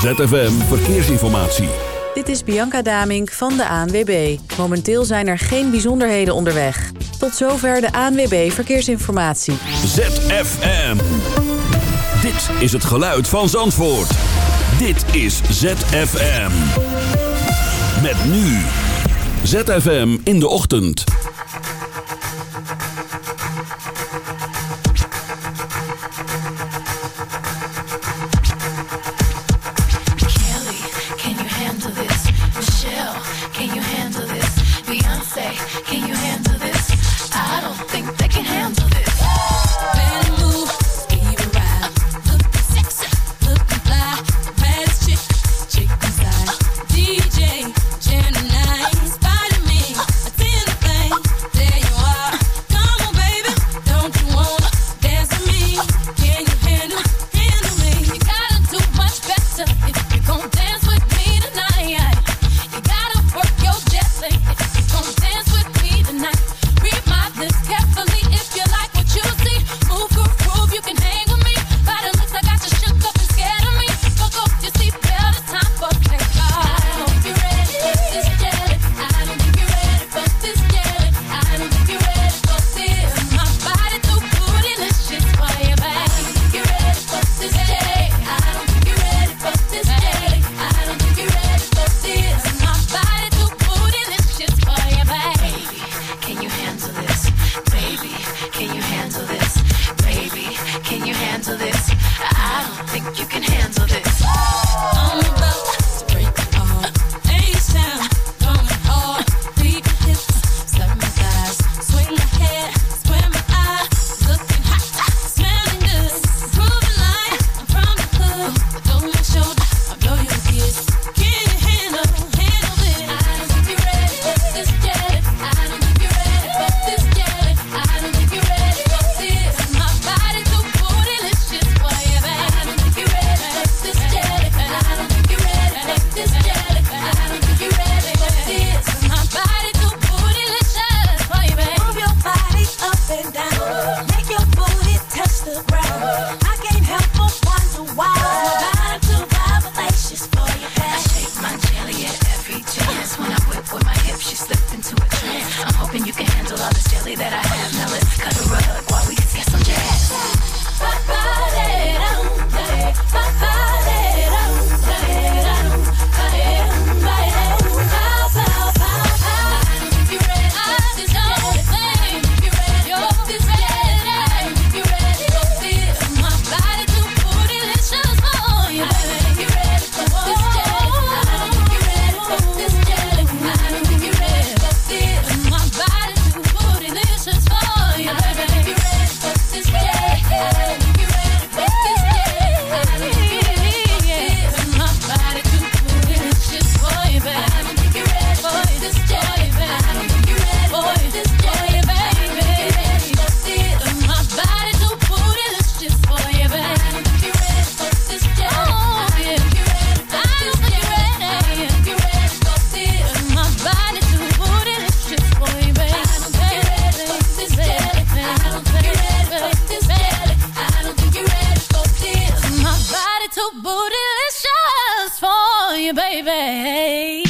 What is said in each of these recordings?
ZFM Verkeersinformatie. Dit is Bianca Damink van de ANWB. Momenteel zijn er geen bijzonderheden onderweg. Tot zover de ANWB Verkeersinformatie. ZFM. Dit is het geluid van Zandvoort. Dit is ZFM. Met nu. ZFM in de ochtend. All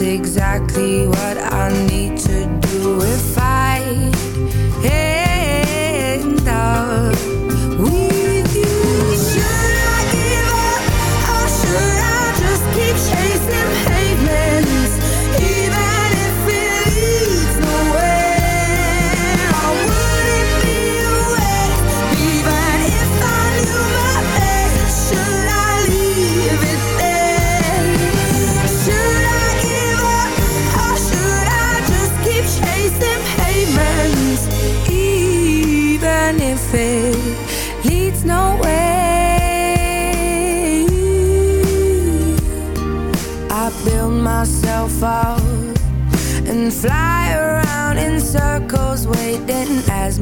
exactly what I need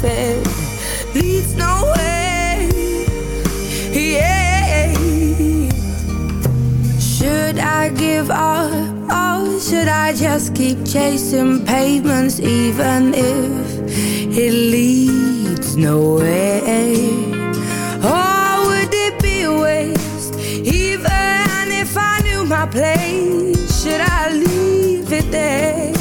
said leads nowhere. Yeah. Should I give up? Oh, should I just keep chasing pavements, even if it leads nowhere? Or would it be a waste, even if I knew my place? Should I leave it there?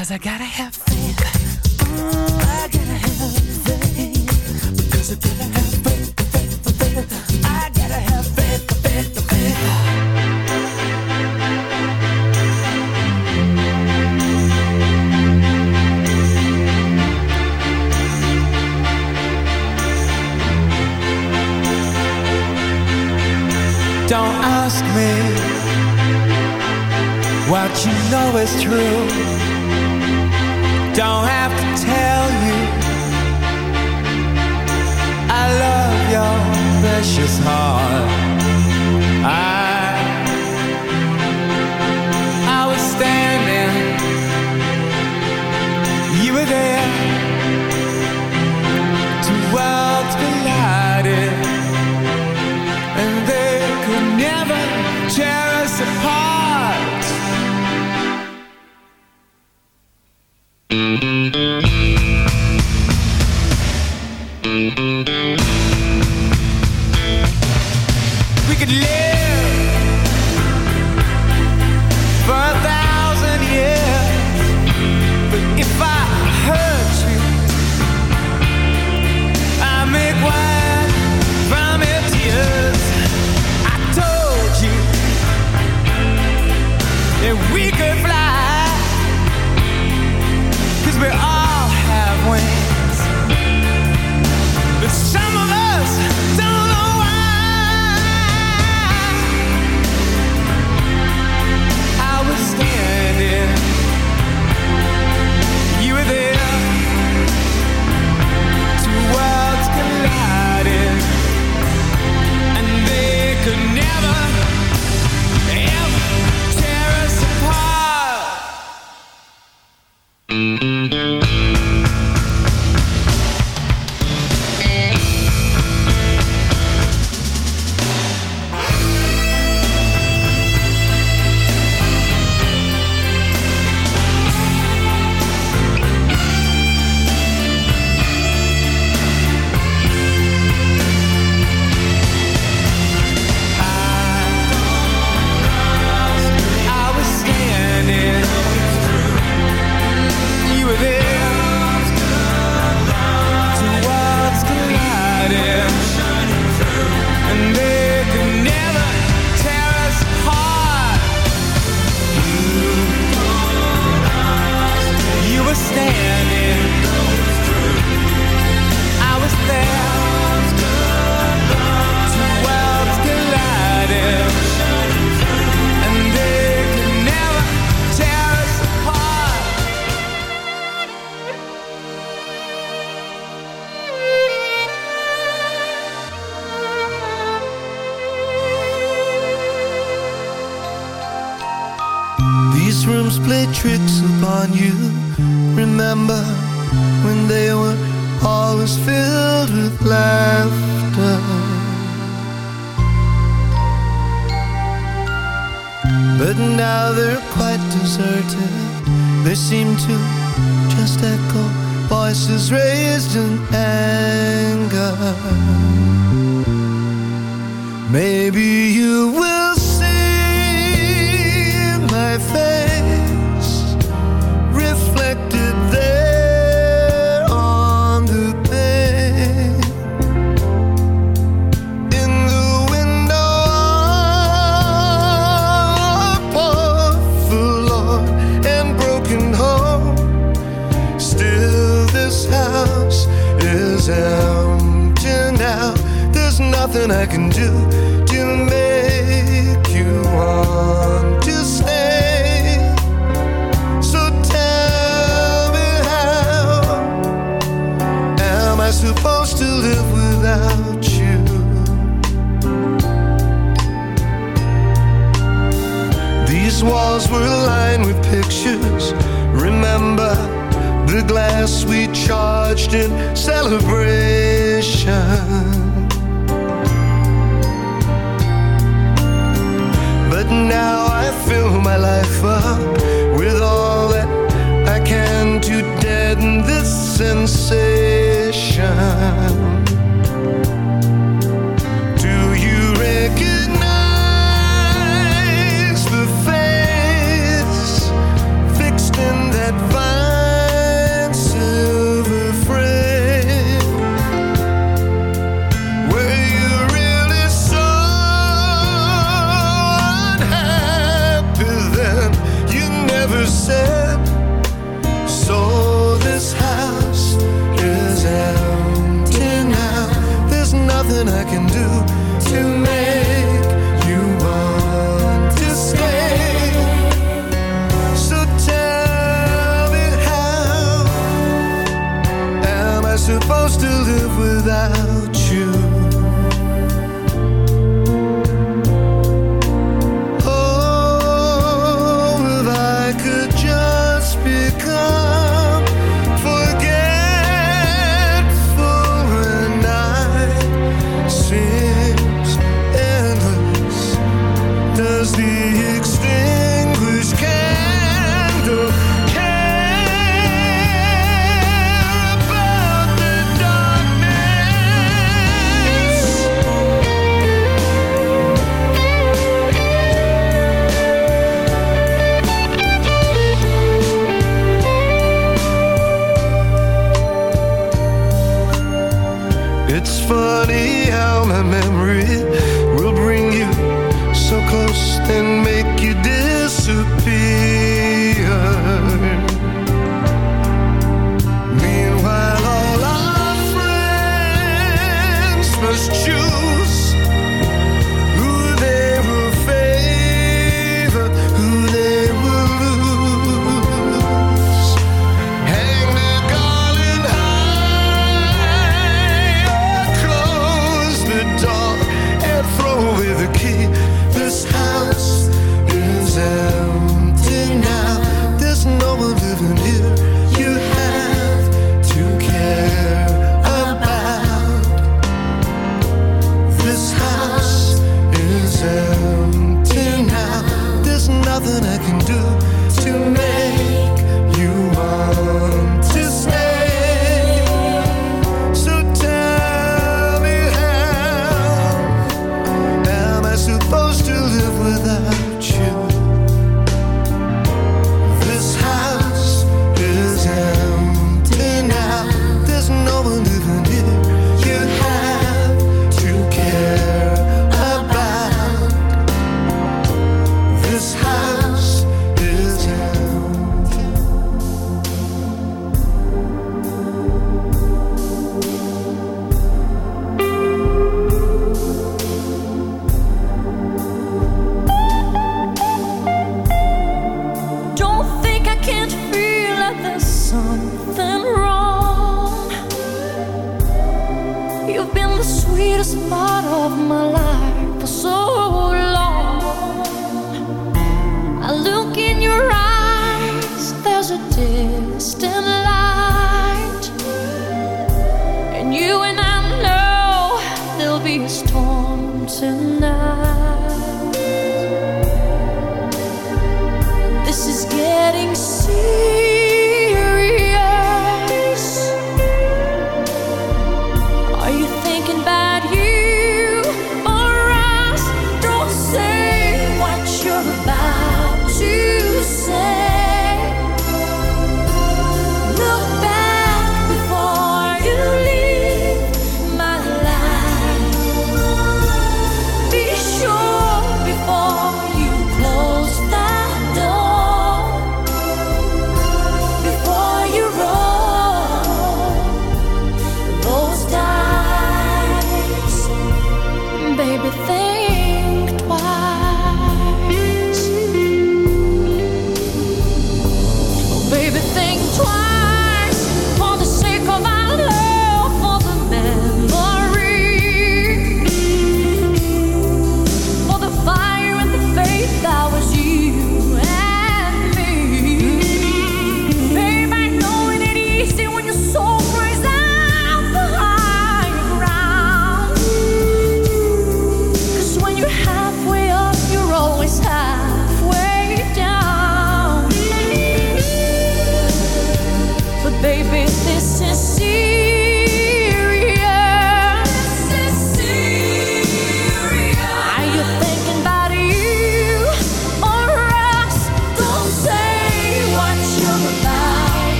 Cause I gotta have faith. Mm, I gotta have faith. Because I gotta have faith, faith, faith. I gotta have faith, faith, faith. Don't ask me what you know is true don't have to tell you. I love your precious heart. I I was standing. You were there.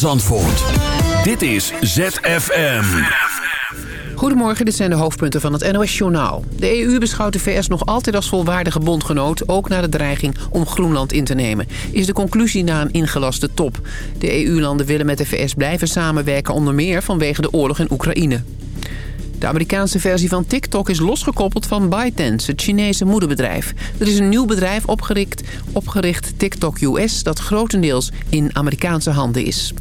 Zandvoort. Dit is ZFM. Goedemorgen, dit zijn de hoofdpunten van het NOS-journaal. De EU beschouwt de VS nog altijd als volwaardige bondgenoot... ook na de dreiging om Groenland in te nemen... is de conclusie na een ingelaste top. De EU-landen willen met de VS blijven samenwerken... onder meer vanwege de oorlog in Oekraïne. De Amerikaanse versie van TikTok is losgekoppeld van ByteDance, het Chinese moederbedrijf. Er is een nieuw bedrijf opgericht, opgericht TikTok US, dat grotendeels in Amerikaanse handen is.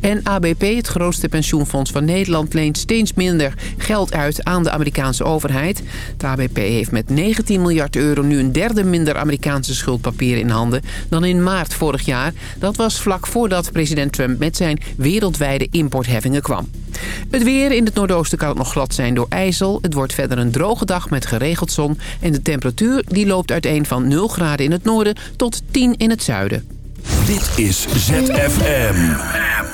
En ABP, het grootste pensioenfonds van Nederland, leent steeds minder geld uit aan de Amerikaanse overheid. Het ABP heeft met 19 miljard euro nu een derde minder Amerikaanse schuldpapieren in handen dan in maart vorig jaar. Dat was vlak voordat president Trump met zijn wereldwijde importheffingen kwam. Het weer in het noordoosten kan het nog glad zijn door ijzel. Het wordt verder een droge dag met geregeld zon. En de temperatuur die loopt uiteen van 0 graden in het noorden tot 10 in het zuiden. Dit is ZFM.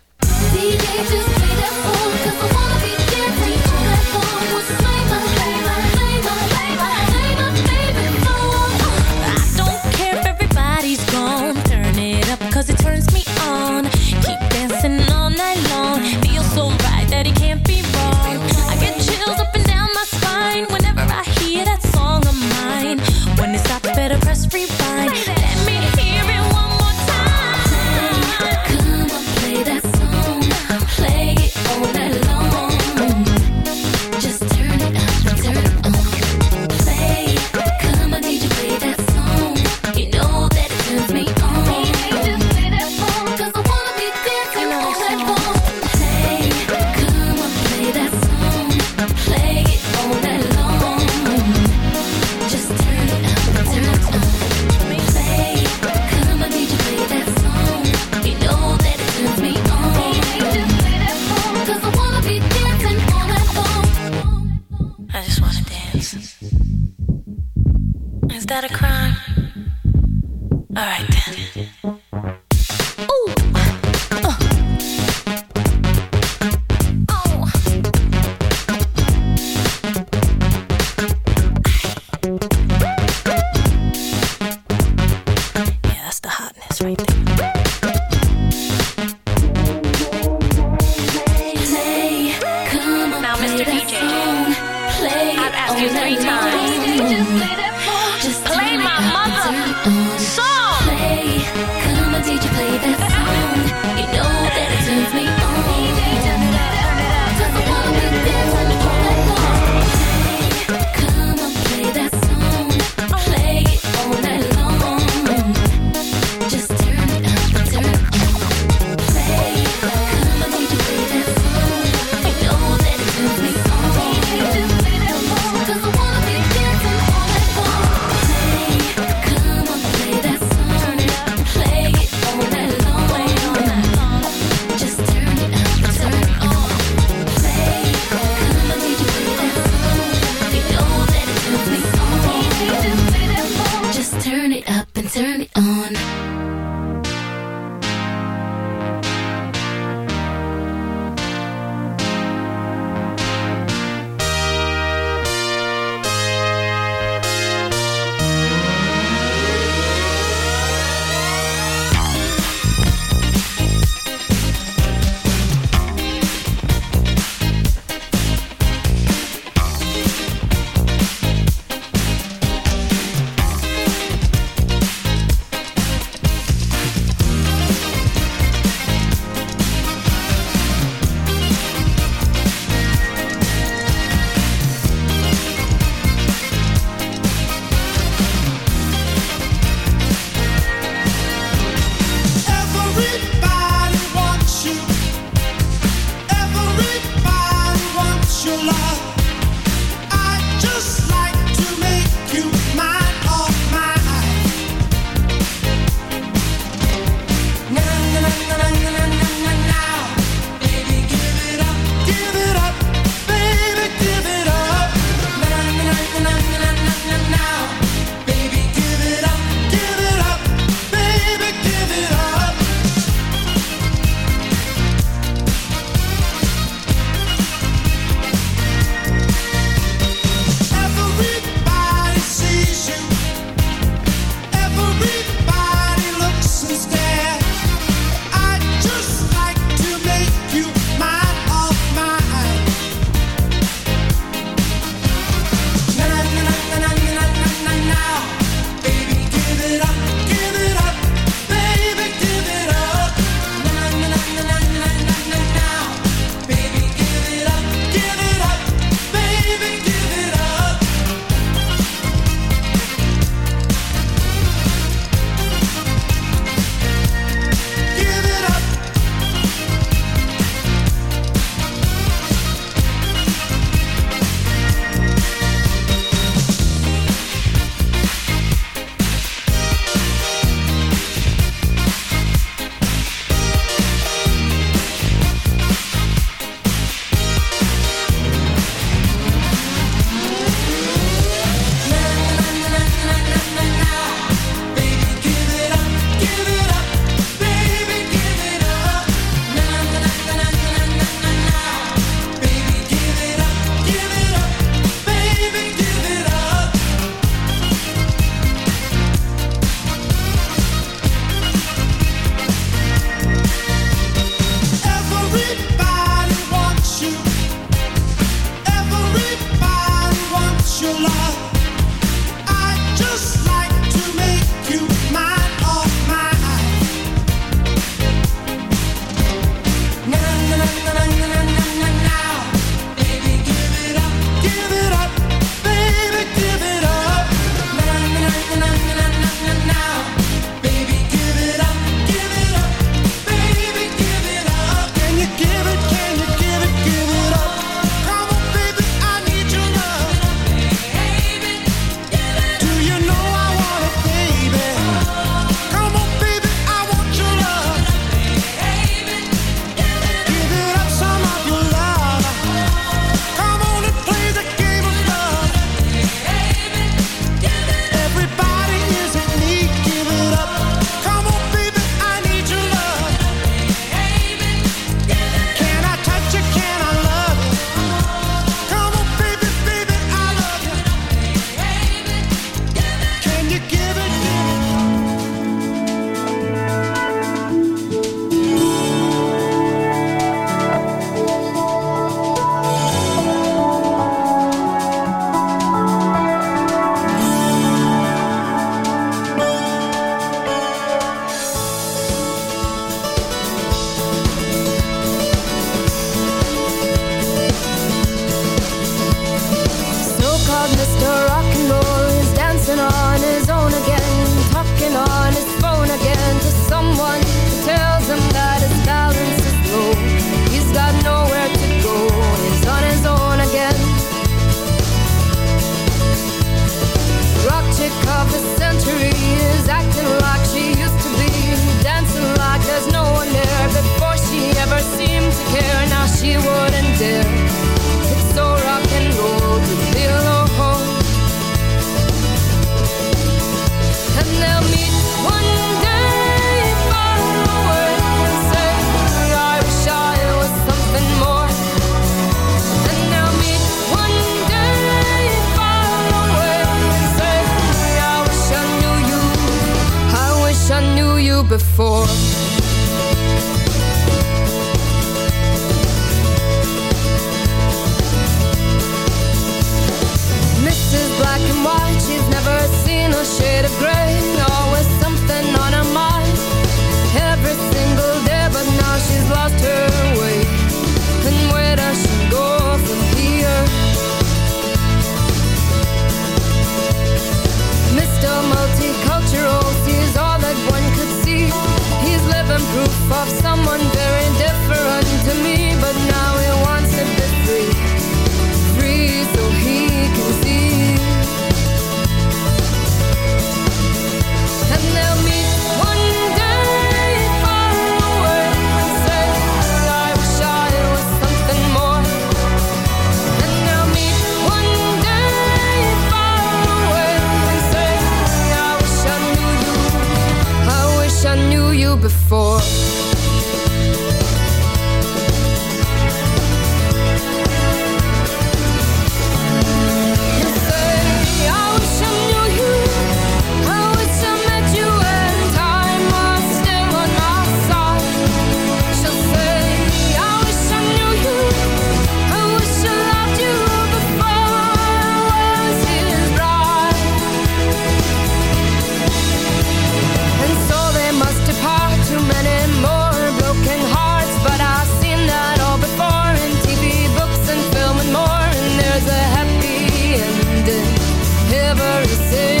every single